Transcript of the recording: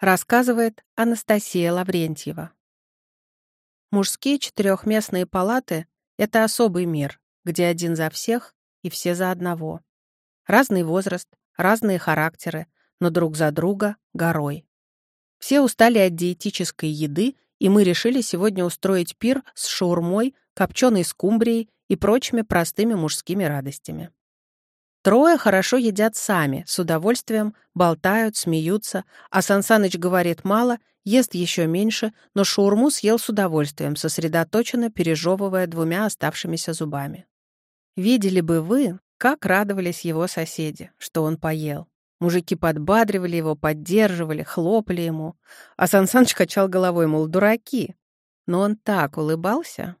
Рассказывает Анастасия Лаврентьева. Мужские четырехместные палаты — это особый мир, где один за всех и все за одного. Разный возраст, разные характеры, но друг за друга горой. Все устали от диетической еды, и мы решили сегодня устроить пир с шаурмой, копченой скумбрией и прочими простыми мужскими радостями. Трое хорошо едят сами, с удовольствием, болтают, смеются, а Сансаныч говорит мало, ест еще меньше, но шаурму съел с удовольствием, сосредоточенно пережевывая двумя оставшимися зубами. Видели бы вы, как радовались его соседи, что он поел. Мужики подбадривали его, поддерживали, хлопали ему. А Сансаныч качал головой, мол, дураки. Но он так улыбался,